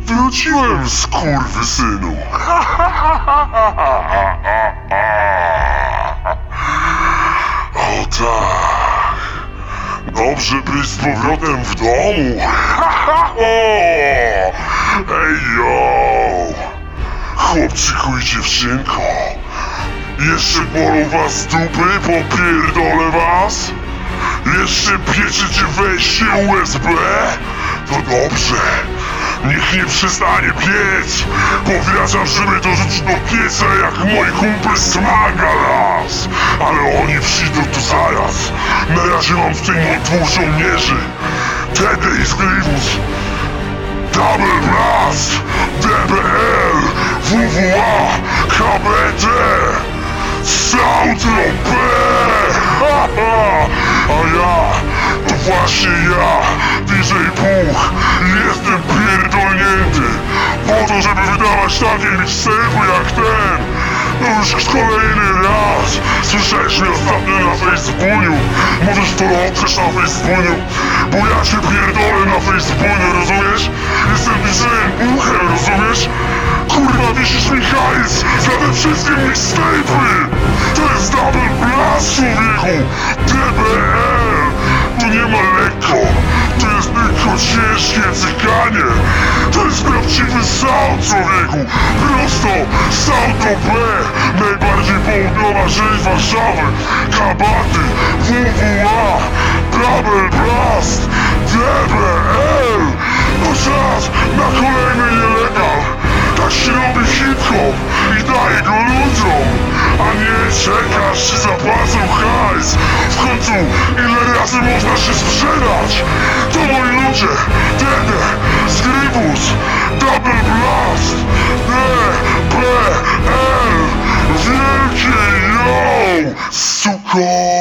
Wróciłem, skurwysynu. O tak. Dobrze być z powrotem w domu. Ej, yo. Chłopczyku i dziewczynko. Jeszcze bolą was dupy, popierdolę was? Jeszcze pieczycie wejście USB? To dobrze. Niech nie przestanie piec. Powiadam, żeby to rzucić do pieca jak moi kumple z Magalas. Ale oni przyjdą tu zaraz. Na razie mam w tym dwóch żołnierzy. Tedy i Scrivus. Double Blast, DBL, WWA, KBD, Sautro B! Właśnie ja, DJ Puch, jestem pierdolnięty po to, żeby wydawać takie mixtape'y jak ten. No już kolejny raz Słyszałeś mnie ostatnio na Facebooku Możesz to oprzeć na Facebooku Bo ja cię pierdolę na Facebooku, rozumiesz? Jestem DJ Buchem, rozumiesz? Kurwa, wisisz mi hajs za te wszystkie mixtape'y To jest double blast, człowieku DBL sound, człowieku. Prosto z Auto B. Najbardziej południowa część Warszawy. Kabaty, WWA Double Blast DBL To czas na kolejny nielegal. Tak się robi hip-hop i daje go ludziom. A nie czekasz czy zapłacą hajs. W końcu ile razy można się sprzedać? To moi ludzie go!